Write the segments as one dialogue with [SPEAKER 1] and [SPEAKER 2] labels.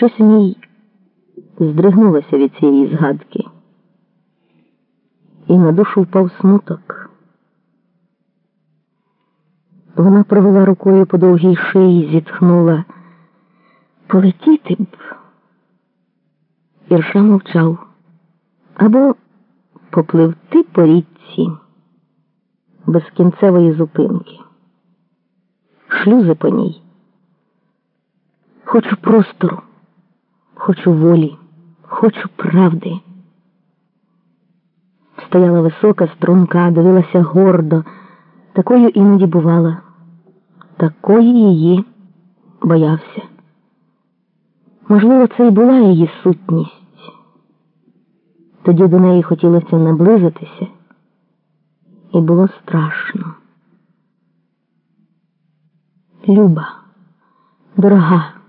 [SPEAKER 1] Щось у ній здригнулося від цієї згадки, і на душу впав смуток. Вона провела рукою по довгій шиї, зітхнула. Полетіти б. Ірша мовчав або попливти по річці без кінцевої зупинки, шлюзи по ній. Хочу простору, хочу волі, хочу правди. Стояла висока струнка, дивилася гордо, такою іноді бувала, такої її боявся. Можливо, це і була її сутність. Тоді до неї хотілося наблизитися, і було страшно. Люба, дорога,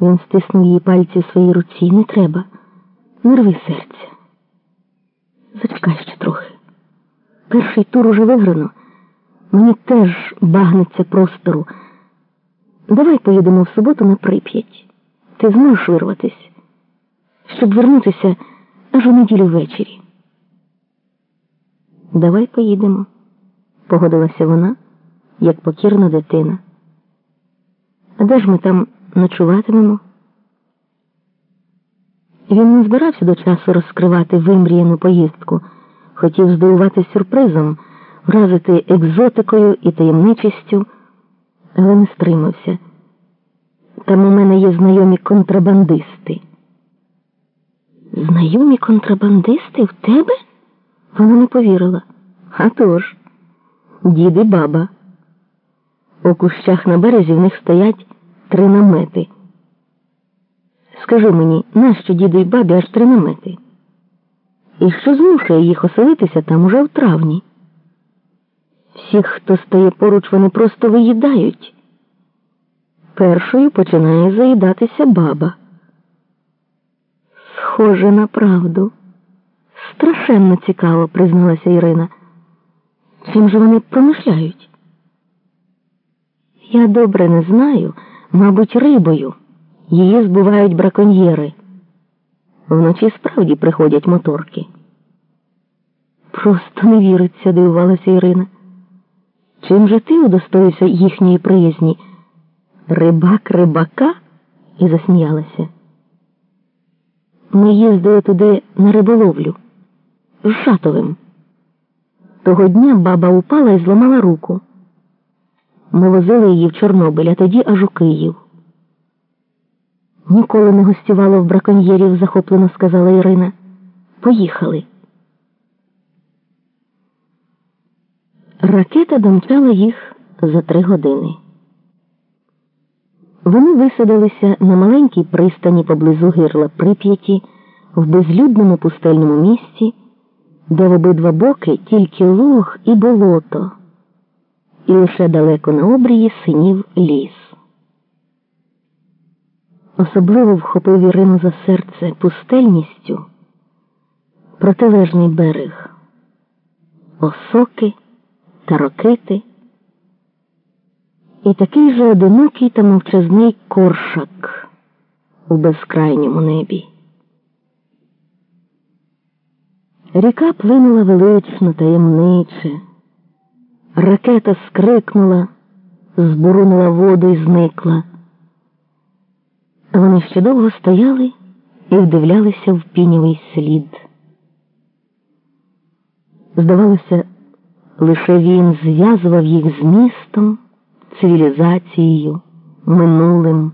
[SPEAKER 1] він стиснув її пальці в своїй руці. Не треба, не рви серця. Зачекай ще трохи. Перший тур уже виграно. Мені теж багнеться простору. Давай поїдемо в суботу на прип'ять. Ти зможеш вирватися, щоб вернутися аж у неділю ввечері. Давай поїдемо, погодилася вона, як покірна дитина. А де ж ми там ночуватимемо? Він не збирався до часу розкривати вимріяну поїздку, хотів здивувати сюрпризом, вразити екзотикою і таємничістю, але не стримався. Там у мене є знайомі контрабандисти. Знайомі контрабандисти в тебе? Вона не повірила. А тож, дід і баба. У кущах на березі в них стоять три намети. Скажи мені, нащо діду й бабі аж три намети? І що змушує їх оселитися там уже в травні? Всіх, хто стає поруч, вони просто виїдають. Першою починає заїдатися баба. Схоже на правду. Страшенно цікаво, призналася Ірина. Чим же вони промишляють? Я добре не знаю, мабуть, рибою. Її збувають браконьєри. Вночі справді приходять моторки. Просто не віриться, дивувалася Ірина. Чим же ти удостоївся їхньої приязні? Рибак рибака? і засміялася. Ми їздили туди на риболовлю з Шатовим. Того дня баба упала і зламала руку. Ми возили її в Чорнобиль, а тоді аж у Київ. Ніколи не гостювала в браконьєрів, захоплено сказала Ірина. Поїхали. Ракета домчала їх за три години. Вони висадилися на маленькій пристані поблизу гирла Прип'яті в безлюдному пустельному місці, де в обидва боки тільки луг і болото, і лише далеко на обрії синів ліс. Особливо вхопив Ірину за серце пустельністю протилежний берег, осоки та рокити. І такий же одинокий та мовчазний коршак у безкрайньому небі. Ріка плинула велично таємниче, ракета скрикнула, збурунила воду і зникла. Вони ще довго стояли і вдивлялися в пінівий слід. Здавалося, лише він зв'язував їх з містом цивілізацією, минулим.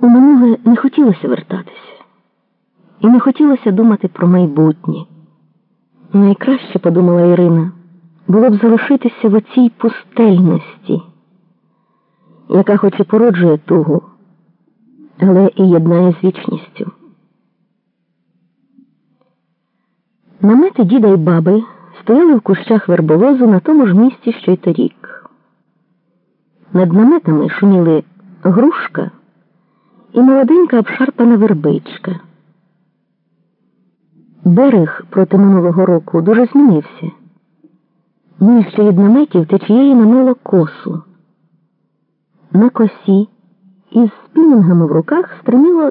[SPEAKER 1] У минуле не хотілося вертатися, і не хотілося думати про майбутнє. Найкраще, подумала Ірина, було б залишитися в оцій пустельності, яка хоч і породжує тугу, але і єднає з вічністю. Намети діда й баби стояли в кущах верболозу на тому ж місці, що й торік. Над наметами шуміли грушка і молоденька обшарпана вербичка. Берег проти минулого року дуже змінився. Нижче від наметів течією намило косу. На косі із спінінгами в руках стриміло